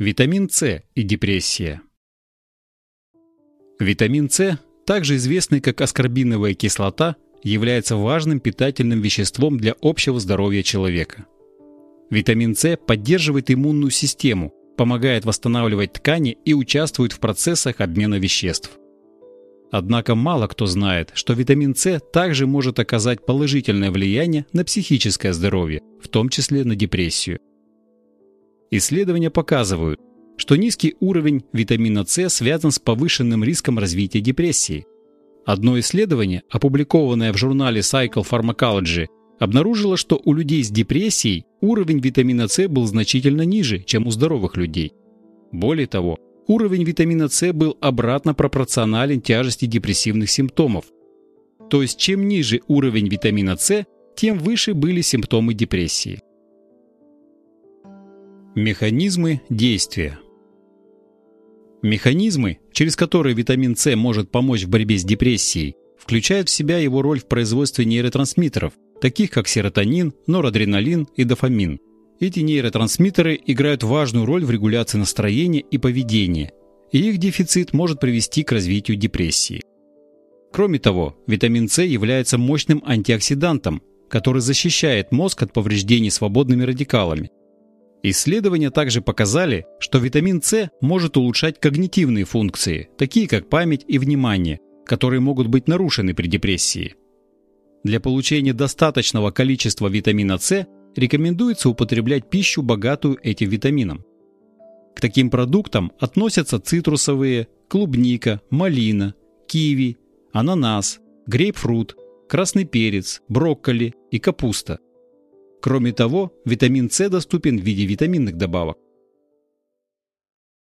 Витамин С и депрессия. Витамин С, также известный как аскорбиновая кислота, является важным питательным веществом для общего здоровья человека. Витамин С поддерживает иммунную систему, помогает восстанавливать ткани и участвует в процессах обмена веществ. Однако мало кто знает, что витамин С также может оказать положительное влияние на психическое здоровье, в том числе на депрессию. Исследования показывают, что низкий уровень витамина С связан с повышенным риском развития депрессии. Одно исследование, опубликованное в журнале Cycle Pharmacology, обнаружило, что у людей с депрессией уровень витамина С был значительно ниже, чем у здоровых людей. Более того, уровень витамина С был обратно пропорционален тяжести депрессивных симптомов. То есть чем ниже уровень витамина С, тем выше были симптомы депрессии. Механизмы действия Механизмы, через которые витамин С может помочь в борьбе с депрессией, включают в себя его роль в производстве нейротрансмиттеров, таких как серотонин, норадреналин и дофамин. Эти нейротрансмиттеры играют важную роль в регуляции настроения и поведения, и их дефицит может привести к развитию депрессии. Кроме того, витамин С является мощным антиоксидантом, который защищает мозг от повреждений свободными радикалами, Исследования также показали, что витамин С может улучшать когнитивные функции, такие как память и внимание, которые могут быть нарушены при депрессии. Для получения достаточного количества витамина С рекомендуется употреблять пищу, богатую этим витамином. К таким продуктам относятся цитрусовые, клубника, малина, киви, ананас, грейпфрут, красный перец, брокколи и капуста – Кроме того, витамин С доступен в виде витаминных добавок.